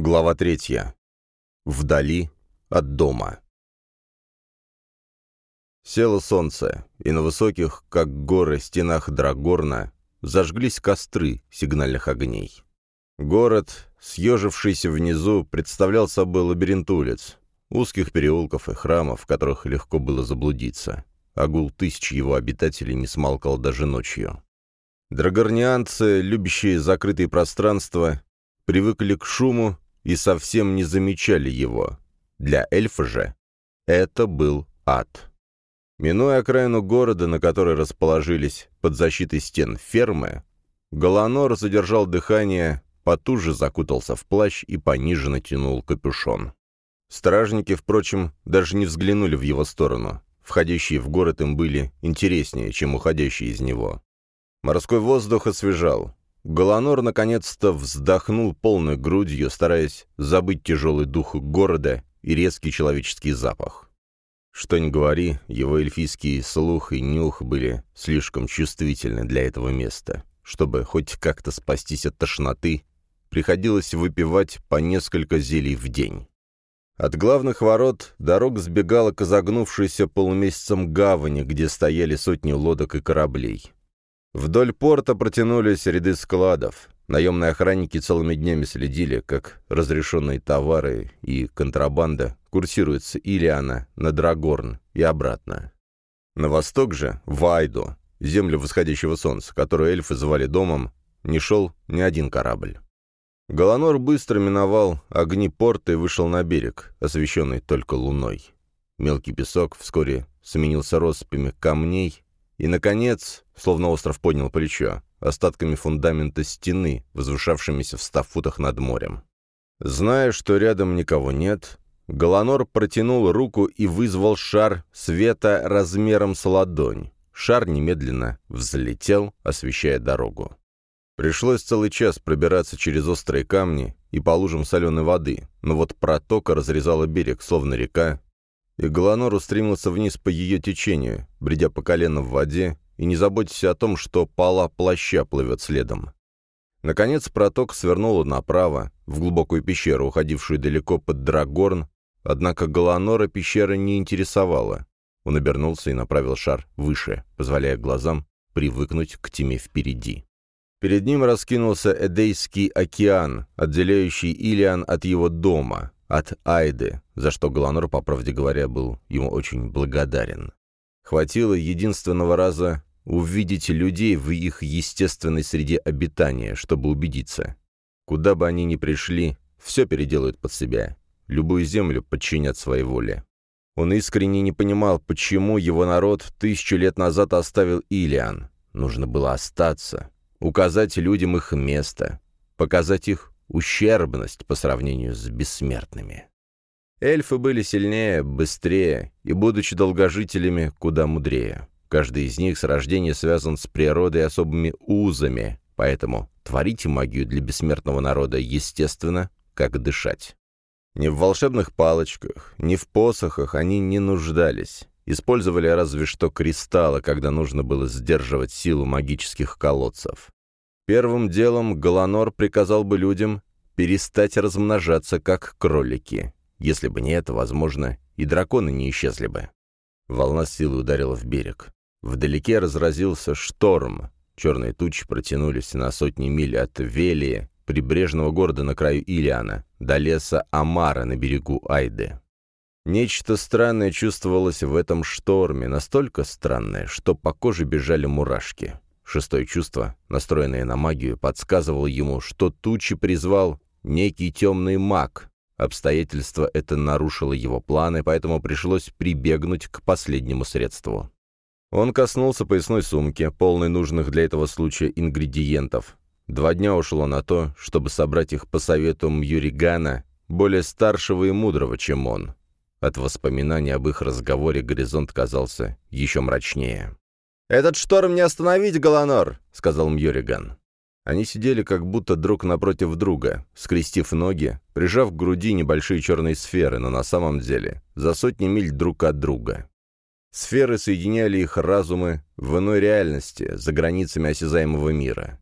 Глава третья. Вдали от дома. Село солнце, и на высоких, как горы, стенах Драгорна зажглись костры сигнальных огней. Город, съежившийся внизу, представлял собой лабиринт улиц, узких переулков и храмов, в которых легко было заблудиться. Агул тысяч его обитателей не смолкал даже ночью. Драгорнианцы, любящие закрытые пространства, привыкли к шуму и совсем не замечали его. Для эльфа же это был ад. Минуя окраину города, на которой расположились под защитой стен фермы, Голонор задержал дыхание, потуже закутался в плащ и пониже натянул капюшон. Стражники, впрочем, даже не взглянули в его сторону. Входящие в город им были интереснее, чем уходящие из него. Морской воздух освежал. Голонор наконец-то вздохнул полной грудью, стараясь забыть тяжелый дух города и резкий человеческий запах. Что ни говори, его эльфийский слух и нюх были слишком чувствительны для этого места. Чтобы хоть как-то спастись от тошноты, приходилось выпивать по несколько зелий в день. От главных ворот дорога сбегала к изогнувшейся полумесяцем гавани, где стояли сотни лодок и кораблей. Вдоль порта протянулись ряды складов. Наемные охранники целыми днями следили, как разрешенные товары и контрабанда курсируют с Илиана на Драгорн и обратно. На восток же, в Айду, землю восходящего солнца, которую эльфы звали домом, не шел ни один корабль. Голонор быстро миновал огни порта и вышел на берег, освещенный только луной. Мелкий песок вскоре сменился россыпями камней, и, наконец, словно остров поднял плечо, остатками фундамента стены, возвышавшимися в ста футах над морем. Зная, что рядом никого нет, Голонор протянул руку и вызвал шар света размером с ладонь. Шар немедленно взлетел, освещая дорогу. Пришлось целый час пробираться через острые камни и по лужам соленой воды, но вот протока разрезала берег, словно река, и Голонор устремился вниз по ее течению, бредя по колено в воде, и не заботясь о том, что пола плаща плывет следом. Наконец проток свернула направо, в глубокую пещеру, уходившую далеко под Драгорн, однако Голонора пещера не интересовала. Он обернулся и направил шар выше, позволяя глазам привыкнуть к тьме впереди. Перед ним раскинулся Эдейский океан, отделяющий Илиан от его дома, от Айды, за что Галанор, по правде говоря, был ему очень благодарен. Хватило единственного раза увидеть людей в их естественной среде обитания, чтобы убедиться. Куда бы они ни пришли, все переделают под себя, любую землю подчинят своей воле. Он искренне не понимал, почему его народ тысячу лет назад оставил Илиан. Нужно было остаться, указать людям их место, показать их ущербность по сравнению с бессмертными. Эльфы были сильнее, быстрее и, будучи долгожителями, куда мудрее. Каждый из них с рождения связан с природой особыми узами, поэтому творите магию для бессмертного народа, естественно, как дышать. Ни в волшебных палочках, ни в посохах они не нуждались. Использовали разве что кристаллы, когда нужно было сдерживать силу магических колодцев. Первым делом Галанор приказал бы людям перестать размножаться, как кролики. Если бы не это, возможно, и драконы не исчезли бы. Волна силы ударила в берег. Вдалеке разразился шторм. Черные тучи протянулись на сотни миль от Велии, прибрежного города на краю Илиана, до леса Амара на берегу Айды. Нечто странное чувствовалось в этом шторме, настолько странное, что по коже бежали мурашки. Шестое чувство, настроенное на магию, подсказывало ему, что тучи призвал некий темный маг. Обстоятельство это нарушило его планы, поэтому пришлось прибегнуть к последнему средству. Он коснулся поясной сумки, полной нужных для этого случая ингредиентов. Два дня ушло на то, чтобы собрать их по совету Мьюригана, более старшего и мудрого, чем он. От воспоминаний об их разговоре горизонт казался еще мрачнее. «Этот шторм не остановить, Галанор!» — сказал Мьориган. Они сидели как будто друг напротив друга, скрестив ноги, прижав к груди небольшие черные сферы, но на самом деле за сотни миль друг от друга. Сферы соединяли их разумы в иной реальности, за границами осязаемого мира.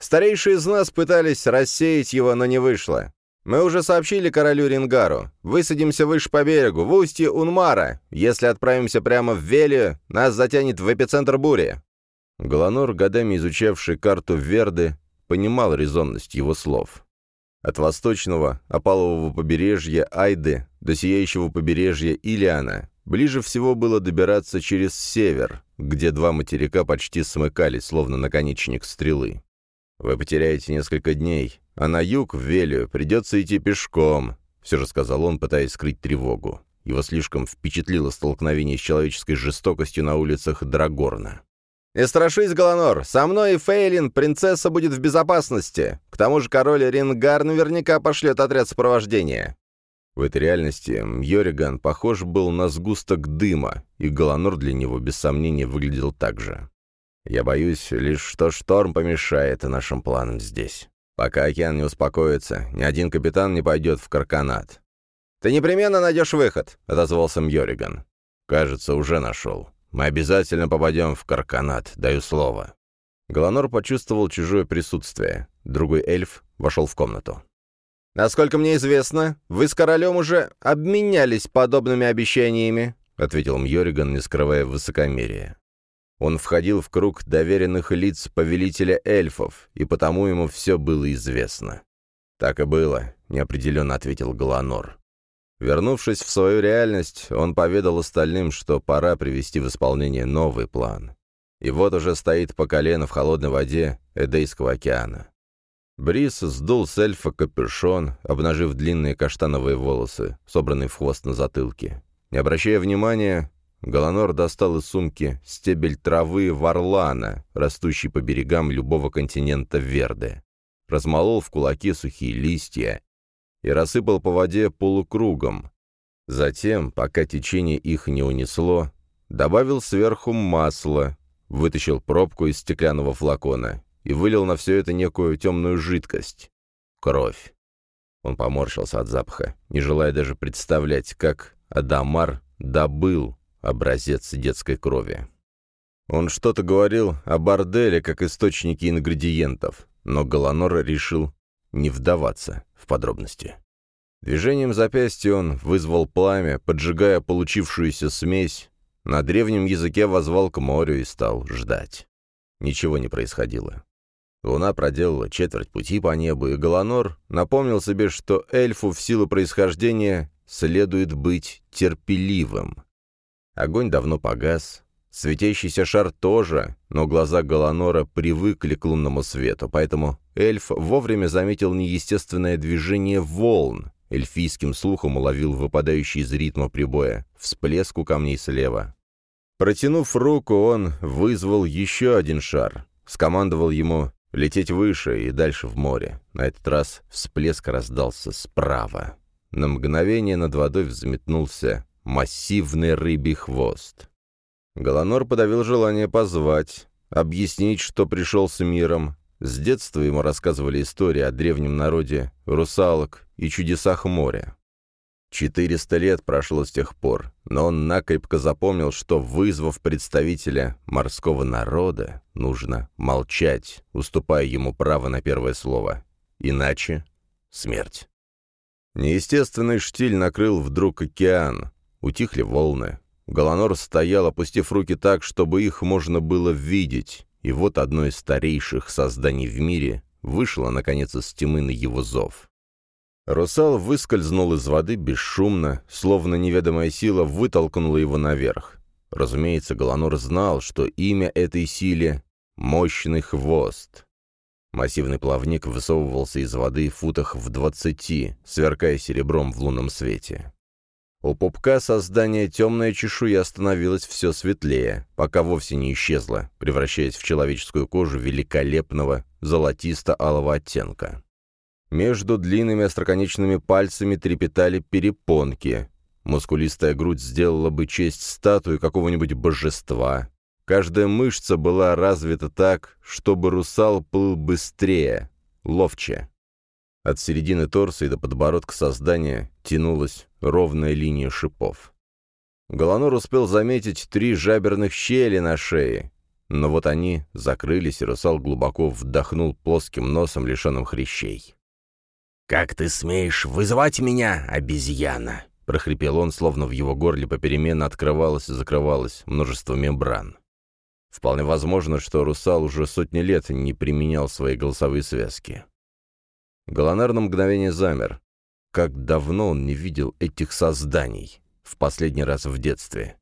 Старейшие из нас пытались рассеять его, но не вышло. Мы уже сообщили королю Рингару. Высадимся выше по берегу, в устье Унмара. Если отправимся прямо в Велию, нас затянет в эпицентр бури». Голонор, годами изучавший карту Верды, понимал резонность его слов. От восточного, опалового побережья Айды до сияющего побережья Илиана ближе всего было добираться через север, где два материка почти смыкались, словно наконечник стрелы. Вы потеряете несколько дней, а на юг, в Велию, придется идти пешком», — все же сказал он, пытаясь скрыть тревогу. Его слишком впечатлило столкновение с человеческой жестокостью на улицах Драгорна. «Не страшись, Галанор, со мной и Фейлин принцесса будет в безопасности. К тому же король Рингар наверняка пошлет отряд сопровождения». В этой реальности Йориган похож был на сгусток дыма, и Галанор для него без сомнения выглядел так же. «Я боюсь лишь, что шторм помешает нашим планам здесь». Пока океан не успокоится, ни один капитан не пойдет в Карканат. «Ты непременно найдешь выход», — отозвался Мьориган. «Кажется, уже нашел. Мы обязательно попадем в Карканат, даю слово». Галанор почувствовал чужое присутствие. Другой эльф вошел в комнату. «Насколько мне известно, вы с королем уже обменялись подобными обещаниями», — ответил Мьориган, не скрывая высокомерия. Он входил в круг доверенных лиц повелителя эльфов, и потому ему все было известно. «Так и было», — неопределенно ответил Галанор. Вернувшись в свою реальность, он поведал остальным, что пора привести в исполнение новый план. И вот уже стоит по колено в холодной воде Эдейского океана. Брис сдул с эльфа капюшон, обнажив длинные каштановые волосы, собранные в хвост на затылке. Не обращая внимания, Голонор достал из сумки стебель травы варлана, растущий по берегам любого континента Верде. Размолол в кулаки сухие листья и рассыпал по воде полукругом. Затем, пока течение их не унесло, добавил сверху масло, вытащил пробку из стеклянного флакона и вылил на все это некую темную жидкость. Кровь. Он поморщился от запаха, не желая даже представлять, как Адамар добыл образец детской крови. Он что-то говорил о борделе как источнике ингредиентов, но Галанор решил не вдаваться в подробности. Движением запястья он вызвал пламя, поджигая получившуюся смесь, на древнем языке возвал к морю и стал ждать. Ничего не происходило. Луна проделала четверть пути по небу, и Галанор напомнил себе, что эльфу в силу происхождения следует быть терпеливым. Огонь давно погас. Светящийся шар тоже, но глаза Галанора привыкли к лунному свету, поэтому эльф вовремя заметил неестественное движение волн, эльфийским слухом уловил выпадающий из ритма прибоя, всплеск у камней слева. Протянув руку, он вызвал еще один шар, скомандовал ему лететь выше и дальше в море. На этот раз всплеск раздался справа. На мгновение над водой взметнулся массивный рыбий хвост. Голонор подавил желание позвать, объяснить, что пришел с миром. С детства ему рассказывали истории о древнем народе русалок и чудесах моря. Четыреста лет прошло с тех пор, но он накрепко запомнил, что, вызвав представителя морского народа, нужно молчать, уступая ему право на первое слово. Иначе — смерть. Неестественный штиль накрыл вдруг океан. Утихли волны. Голонор стоял, опустив руки так, чтобы их можно было видеть, и вот одно из старейших созданий в мире вышло, наконец, из тьмы на его зов. Русал выскользнул из воды бесшумно, словно неведомая сила вытолкнула его наверх. Разумеется, Голонор знал, что имя этой силе — Мощный Хвост. Массивный плавник высовывался из воды в футах в двадцати, сверкая серебром в лунном свете. У пупка создания темная чешуя становилась все светлее, пока вовсе не исчезла, превращаясь в человеческую кожу великолепного золотисто-алого оттенка. Между длинными остроконечными пальцами трепетали перепонки. Мускулистая грудь сделала бы честь статуи какого-нибудь божества. Каждая мышца была развита так, чтобы русал плыл быстрее, ловче. От середины торса и до подбородка создания тянулась ровная линия шипов. Голонор успел заметить три жаберных щели на шее, но вот они закрылись, и русал глубоко вдохнул плоским носом, лишенным хрящей. «Как ты смеешь вызывать меня, обезьяна?» — прохрипел он, словно в его горле попеременно открывалось и закрывалось множество мембран. Вполне возможно, что русал уже сотни лет не применял свои голосовые связки. Голонар на мгновение замер. Как давно он не видел этих созданий. В последний раз в детстве.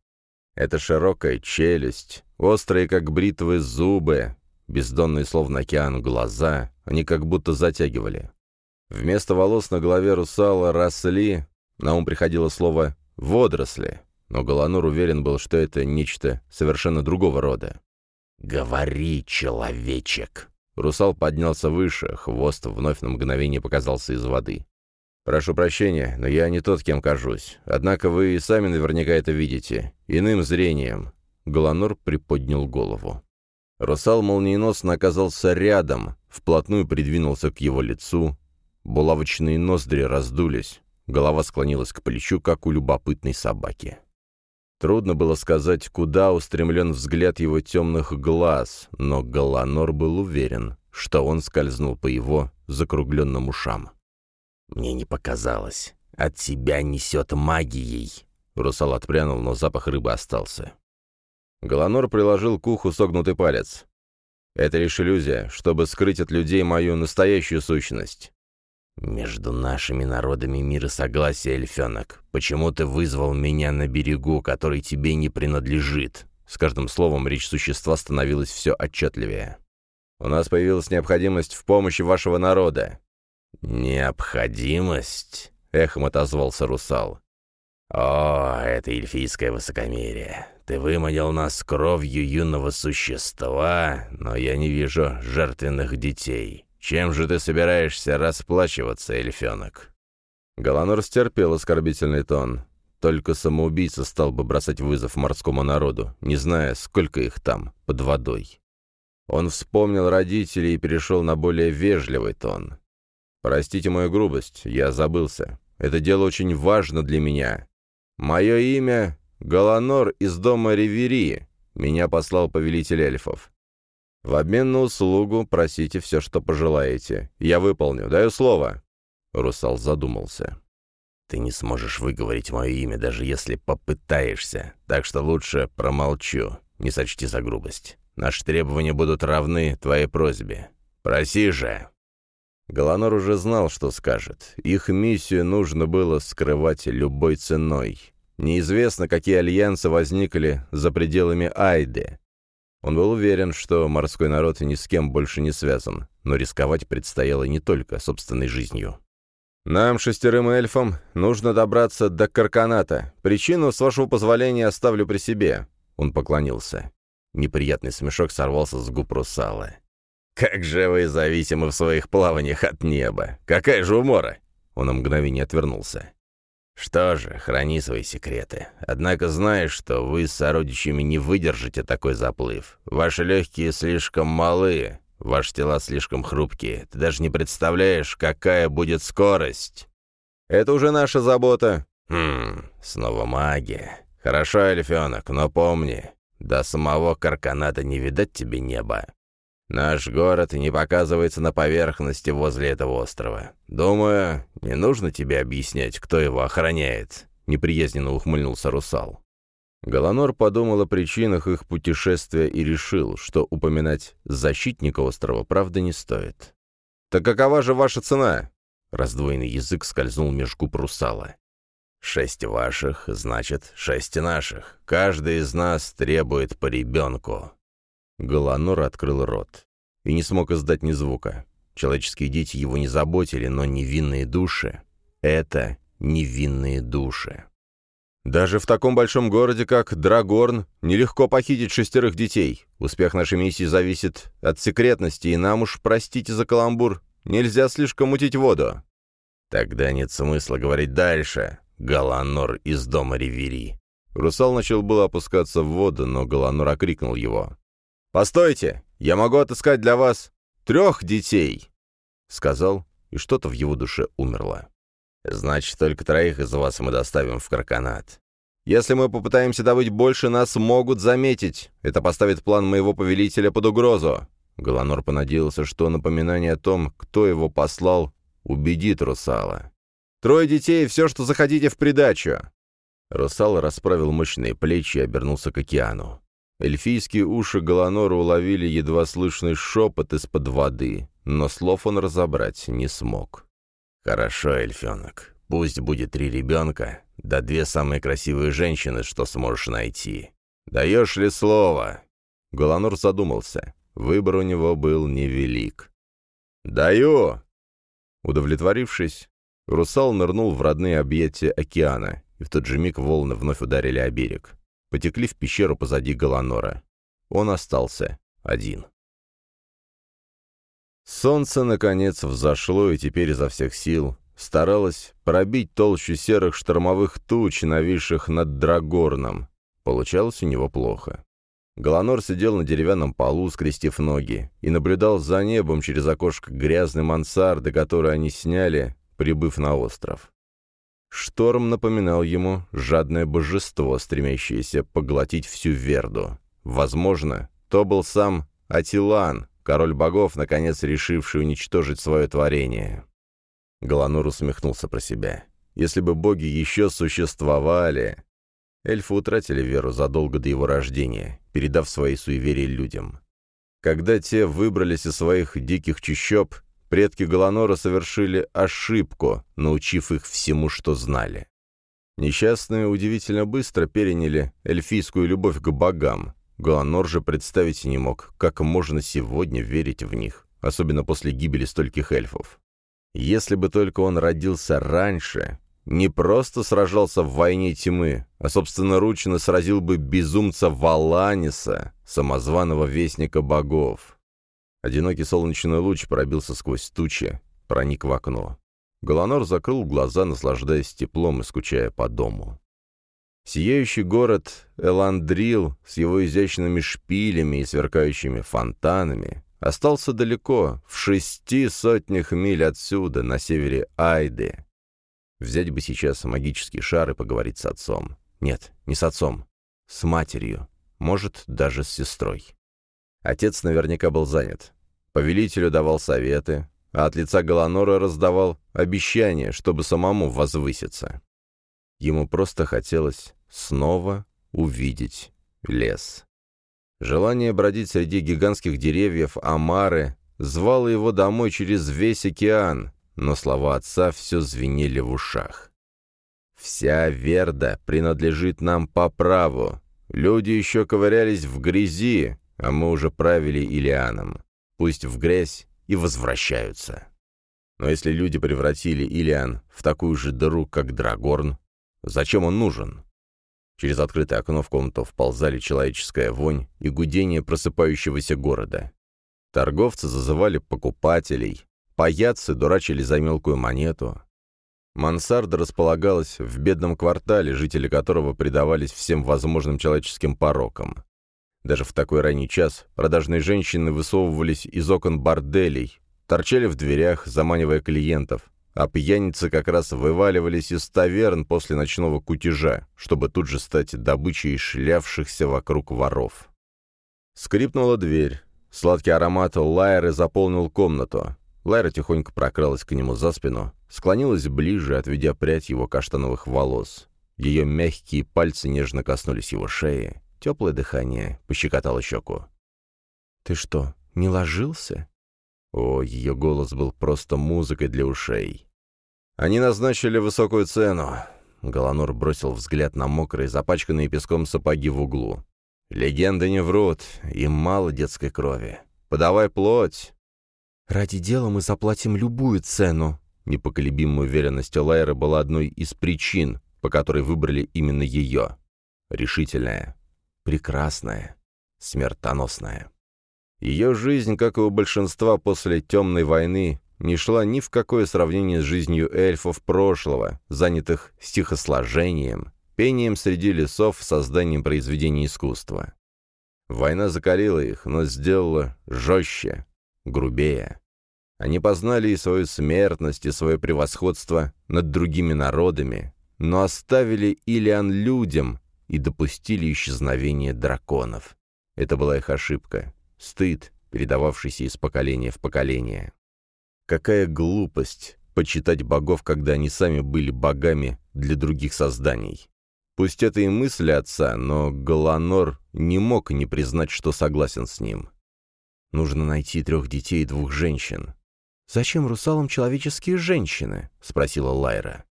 Это широкая челюсть, острые, как бритвы, зубы, бездонные, словно океан, глаза, они как будто затягивали. Вместо волос на голове русала росли, на ум приходило слово «водоросли», но Голонур уверен был, что это нечто совершенно другого рода. «Говори, человечек!» Русал поднялся выше, хвост вновь на мгновение показался из воды. «Прошу прощения, но я не тот, кем кажусь. Однако вы и сами наверняка это видите. Иным зрением». Голонор приподнял голову. Русал молниеносно оказался рядом, вплотную придвинулся к его лицу, Булавочные ноздри раздулись, голова склонилась к плечу, как у любопытной собаки. Трудно было сказать, куда устремлен взгляд его темных глаз, но Галанор был уверен, что он скользнул по его закругленным ушам. «Мне не показалось. От тебя несет магией!» Русал отпрянул, но запах рыбы остался. Галанор приложил к уху согнутый палец. «Это лишь иллюзия, чтобы скрыть от людей мою настоящую сущность. «Между нашими народами мир и согласие, эльфенок. Почему ты вызвал меня на берегу, который тебе не принадлежит?» С каждым словом речь существа становилась все отчетливее. «У нас появилась необходимость в помощи вашего народа». «Необходимость?» — эхом отозвался русал. «О, это эльфийское высокомерие. Ты выманил нас кровью юного существа, но я не вижу жертвенных детей. Чем же ты собираешься расплачиваться, эльфенок?» Голонор стерпел оскорбительный тон. Только самоубийца стал бы бросать вызов морскому народу, не зная, сколько их там, под водой. Он вспомнил родителей и перешел на более вежливый тон. «Простите мою грубость, я забылся. Это дело очень важно для меня. Мое имя — Голонор из дома Ревери. Меня послал повелитель эльфов. В обмен на услугу просите все, что пожелаете. Я выполню. Даю слово». Русал задумался. «Ты не сможешь выговорить мое имя, даже если попытаешься. Так что лучше промолчу. Не сочти за грубость. Наши требования будут равны твоей просьбе. Проси же!» Голонор уже знал, что скажет. Их миссию нужно было скрывать любой ценой. Неизвестно, какие альянсы возникли за пределами Айды. Он был уверен, что морской народ ни с кем больше не связан, но рисковать предстояло не только собственной жизнью. «Нам, шестерым эльфам, нужно добраться до Карканата. Причину, с вашего позволения, оставлю при себе». Он поклонился. Неприятный смешок сорвался с губ русала. «Как же вы зависимы в своих плаваниях от неба! Какая же умора!» Он на мгновение отвернулся. «Что же, храни свои секреты. Однако знаешь, что вы с сородичами не выдержите такой заплыв. Ваши легкие слишком малые, ваши тела слишком хрупкие. Ты даже не представляешь, какая будет скорость». «Это уже наша забота». «Хм, снова магия. Хорошо, эльфенок, но помни, до самого Карканата не видать тебе неба. Наш город не показывается на поверхности возле этого острова. Думаю, не нужно тебе объяснять, кто его охраняет», — неприязненно ухмыльнулся русал. Голонор подумал о причинах их путешествия и решил, что упоминать защитника острова правда не стоит. «Так какова же ваша цена?» Раздвоенный язык скользнул меж губ русала. «Шесть ваших, значит, шесть наших. Каждый из нас требует по ребенку. Голонор открыл рот и не смог издать ни звука. Человеческие дети его не заботили, но невинные души — это невинные души. Даже в таком большом городе, как Драгорн, нелегко похитить шестерых детей. Успех нашей миссии зависит от секретности, и нам уж, простите за каламбур, нельзя слишком мутить воду. Тогда нет смысла говорить дальше. Галанор из дома Ривери. Русал начал было опускаться в воду, но Галанор окрикнул его. «Постойте, я могу отыскать для вас трех детей!» Сказал, и что-то в его душе умерло. «Значит, только троих из вас мы доставим в Карканат. Если мы попытаемся добыть больше, нас могут заметить. Это поставит план моего повелителя под угрозу». Голонор понадеялся, что напоминание о том, кто его послал, убедит русала. «Трое детей — все, что захотите в придачу!» Русал расправил мощные плечи и обернулся к океану. Эльфийские уши Галанора уловили едва слышный шепот из-под воды, но слов он разобрать не смог. «Хорошо, эльфенок, пусть будет три ребенка, да две самые красивые женщины, что сможешь найти. Даешь ли слово?» Галанор задумался. Выбор у него был невелик. «Даю!» Удовлетворившись, русал нырнул в родные объятия океана, и в тот же миг волны вновь ударили о берег потекли в пещеру позади Галанора. Он остался один. Солнце, наконец, взошло и теперь изо всех сил старалось пробить толщу серых штормовых туч, нависших над Драгорном. Получалось у него плохо. Галанор сидел на деревянном полу, скрестив ноги, и наблюдал за небом через окошко грязной мансарды, которую они сняли, прибыв на остров. Шторм напоминал ему жадное божество, стремящееся поглотить всю Верду. Возможно, то был сам Атилан, король богов, наконец решивший уничтожить свое творение. Галанур усмехнулся про себя. Если бы боги еще существовали... Эльфы утратили веру задолго до его рождения, передав свои суеверия людям. Когда те выбрались из своих диких чащоб, Предки Галанора совершили ошибку, научив их всему, что знали. Несчастные удивительно быстро переняли эльфийскую любовь к богам. Галанор же представить не мог, как можно сегодня верить в них, особенно после гибели стольких эльфов. Если бы только он родился раньше, не просто сражался в войне тьмы, а собственноручно сразил бы безумца Валаниса, самозваного вестника богов. Одинокий солнечный луч пробился сквозь тучи, проник в окно. Голонор закрыл глаза, наслаждаясь теплом и скучая по дому. Сияющий город Эландрил с его изящными шпилями и сверкающими фонтанами остался далеко, в шести сотнях миль отсюда, на севере Айды. Взять бы сейчас магический шар и поговорить с отцом. Нет, не с отцом, с матерью, может, даже с сестрой. Отец наверняка был занят. Повелителю давал советы, а от лица Галанора раздавал обещания, чтобы самому возвыситься. Ему просто хотелось снова увидеть лес. Желание бродить среди гигантских деревьев Амары звало его домой через весь океан, но слова отца все звенели в ушах. «Вся Верда принадлежит нам по праву. Люди еще ковырялись в грязи, а мы уже правили Илианом пусть в грязь, и возвращаются. Но если люди превратили Илиан в такую же дыру, как Драгорн, зачем он нужен? Через открытое окно в комнату вползали человеческая вонь и гудение просыпающегося города. Торговцы зазывали покупателей, паяцы дурачили за мелкую монету. Мансарда располагалась в бедном квартале, жители которого предавались всем возможным человеческим порокам. Даже в такой ранний час продажные женщины высовывались из окон борделей, торчали в дверях, заманивая клиентов, а пьяницы как раз вываливались из таверн после ночного кутежа, чтобы тут же стать добычей шлявшихся вокруг воров. Скрипнула дверь. Сладкий аромат Лайры заполнил комнату. Лайра тихонько прокралась к нему за спину, склонилась ближе, отведя прядь его каштановых волос. Ее мягкие пальцы нежно коснулись его шеи. Теплое дыхание пощекотало щеку. «Ты что, не ложился?» О, ее голос был просто музыкой для ушей. «Они назначили высокую цену». Голонор бросил взгляд на мокрые, запачканные песком сапоги в углу. «Легенды не врут, им мало детской крови. Подавай плоть». «Ради дела мы заплатим любую цену». Непоколебимая уверенность Лайры была одной из причин, по которой выбрали именно ее. Решительная, прекрасная, смертоносная. Ее жизнь, как и у большинства после темной войны, не шла ни в какое сравнение с жизнью эльфов прошлого, занятых стихосложением, пением среди лесов, созданием произведений искусства. Война закалила их, но сделала жестче, грубее. Они познали и свою смертность, и свое превосходство над другими народами, но оставили Илиан людям, и допустили исчезновение драконов. Это была их ошибка, стыд, передававшийся из поколения в поколение. Какая глупость почитать богов, когда они сами были богами для других созданий. Пусть это и мысли отца, но Галанор не мог не признать, что согласен с ним. Нужно найти трех детей и двух женщин. «Зачем русалам человеческие женщины?» — спросила Лайра.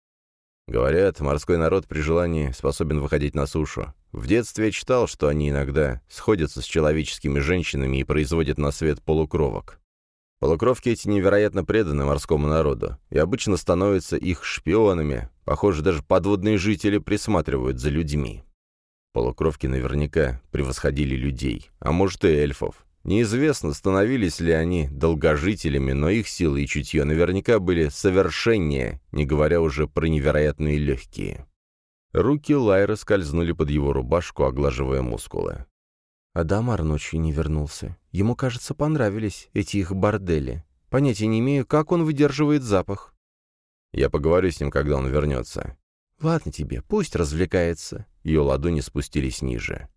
Говорят, морской народ при желании способен выходить на сушу. В детстве я читал, что они иногда сходятся с человеческими женщинами и производят на свет полукровок. Полукровки эти невероятно преданы морскому народу и обычно становятся их шпионами. Похоже, даже подводные жители присматривают за людьми. Полукровки наверняка превосходили людей, а может и эльфов. Неизвестно, становились ли они долгожителями, но их силы и чутье наверняка были совершеннее, не говоря уже про невероятные легкие. Руки Лайра скользнули под его рубашку, оглаживая мускулы. Адамар ночью не вернулся. Ему, кажется, понравились эти их бордели. Понятия не имею, как он выдерживает запах. Я поговорю с ним, когда он вернется. Ладно тебе, пусть развлекается. Ее ладони спустились ниже.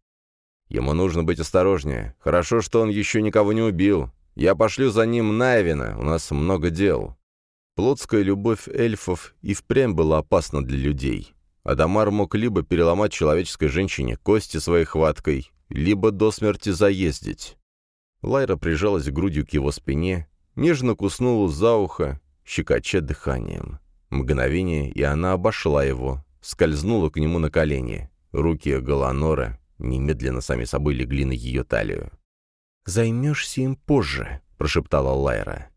Ему нужно быть осторожнее. Хорошо, что он еще никого не убил. Я пошлю за ним Найвина, у нас много дел. Плотская любовь эльфов и впрямь была опасна для людей. Адамар мог либо переломать человеческой женщине кости своей хваткой, либо до смерти заездить. Лайра прижалась грудью к его спине, нежно куснула за ухо, щекоча дыханием. Мгновение, и она обошла его, скользнула к нему на колени. Руки Галанора немедленно сами собой легли на ее талию. «Займешься им позже», — прошептала Лайра.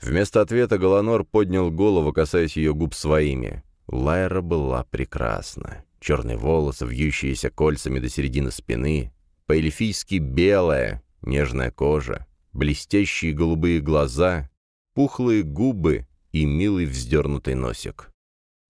Вместо ответа Галанор поднял голову, касаясь ее губ своими. Лайра была прекрасна. Черные волосы, вьющиеся кольцами до середины спины, по-эльфийски белая, нежная кожа, блестящие голубые глаза, пухлые губы и милый вздернутый носик.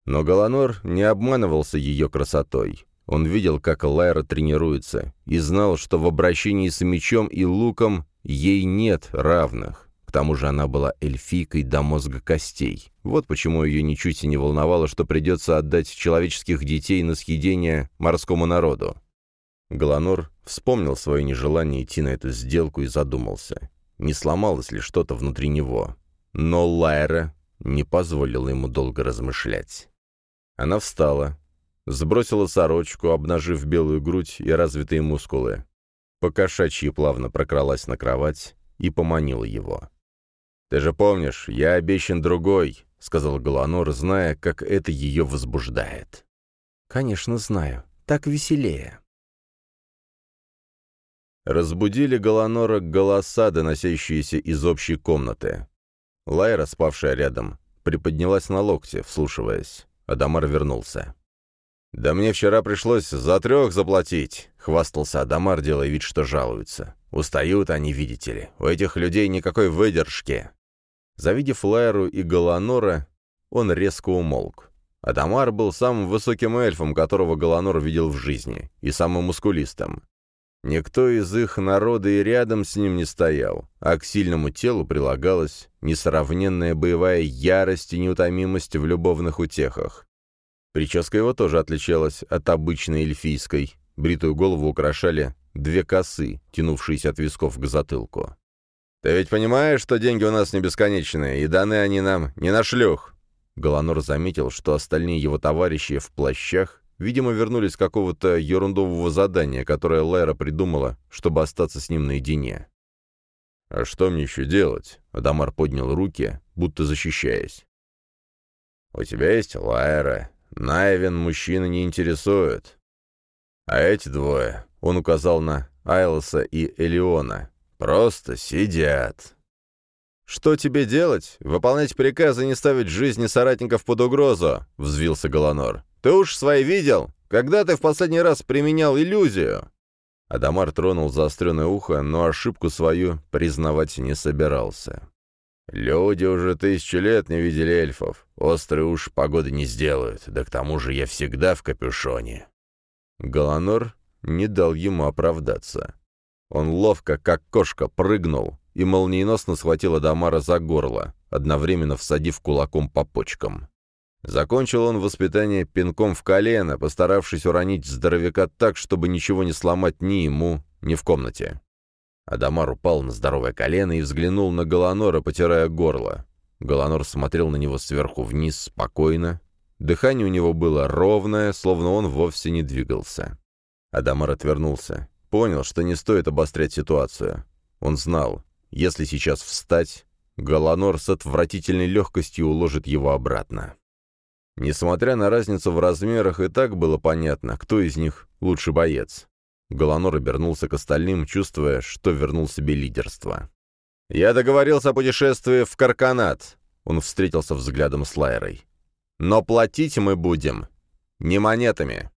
Но Галанор не обманывался ее красотой. Он видел, как Лайра тренируется, и знал, что в обращении с мечом и луком ей нет равных. К тому же она была эльфийкой до мозга костей. Вот почему ее ничуть и не волновало, что придется отдать человеческих детей на съедение морскому народу. Галанор вспомнил свое нежелание идти на эту сделку и задумался, не сломалось ли что-то внутри него. Но Лайра не позволила ему долго размышлять. Она встала, сбросила сорочку, обнажив белую грудь и развитые мускулы. Покошачьи плавно прокралась на кровать и поманила его. «Ты же помнишь, я обещан другой», — сказал Галанор, зная, как это ее возбуждает. «Конечно, знаю. Так веселее». Разбудили Галанора голоса, доносящиеся из общей комнаты. Лайра, спавшая рядом, приподнялась на локте, вслушиваясь. Адамар вернулся. «Да мне вчера пришлось за трех заплатить», — хвастался Адамар, делая вид, что жалуются. «Устают они, видите ли. У этих людей никакой выдержки». Завидев Лайру и Галанора, он резко умолк. Адамар был самым высоким эльфом, которого Галанор видел в жизни, и самым мускулистым. Никто из их народа и рядом с ним не стоял, а к сильному телу прилагалась несравненная боевая ярость и неутомимость в любовных утехах. Прическа его тоже отличалась от обычной эльфийской. Бритую голову украшали две косы, тянувшиеся от висков к затылку. «Ты ведь понимаешь, что деньги у нас не бесконечные, и даны они нам не на шлюх?» Галанор заметил, что остальные его товарищи в плащах, видимо, вернулись с какого-то ерундового задания, которое Лайра придумала, чтобы остаться с ним наедине. «А что мне еще делать?» Адамар поднял руки, будто защищаясь. «У тебя есть Лайра, Найвен мужчина не интересует. А эти двое, он указал на Айлоса и Элеона, просто сидят. «Что тебе делать? Выполнять приказы не ставить жизни соратников под угрозу», — взвился Голонор. «Ты уж свои видел? Когда ты в последний раз применял иллюзию?» Адамар тронул заостренное ухо, но ошибку свою признавать не собирался. Люди уже тысячу лет не видели эльфов. Острые уж погоды не сделают, да к тому же я всегда в капюшоне». Галанор не дал ему оправдаться. Он ловко, как кошка, прыгнул и молниеносно схватил Адамара за горло, одновременно всадив кулаком по почкам. Закончил он воспитание пинком в колено, постаравшись уронить здоровяка так, чтобы ничего не сломать ни ему, ни в комнате. Адамар упал на здоровое колено и взглянул на Галанора, потирая горло. Голонор смотрел на него сверху вниз спокойно. Дыхание у него было ровное, словно он вовсе не двигался. Адамар отвернулся. Понял, что не стоит обострять ситуацию. Он знал, если сейчас встать, Голонор с отвратительной легкостью уложит его обратно. Несмотря на разницу в размерах, и так было понятно, кто из них лучший боец. Голонор обернулся к остальным, чувствуя, что вернул себе лидерство. «Я договорился о путешествии в Карканат», — он встретился взглядом с Лайрой. «Но платить мы будем не монетами».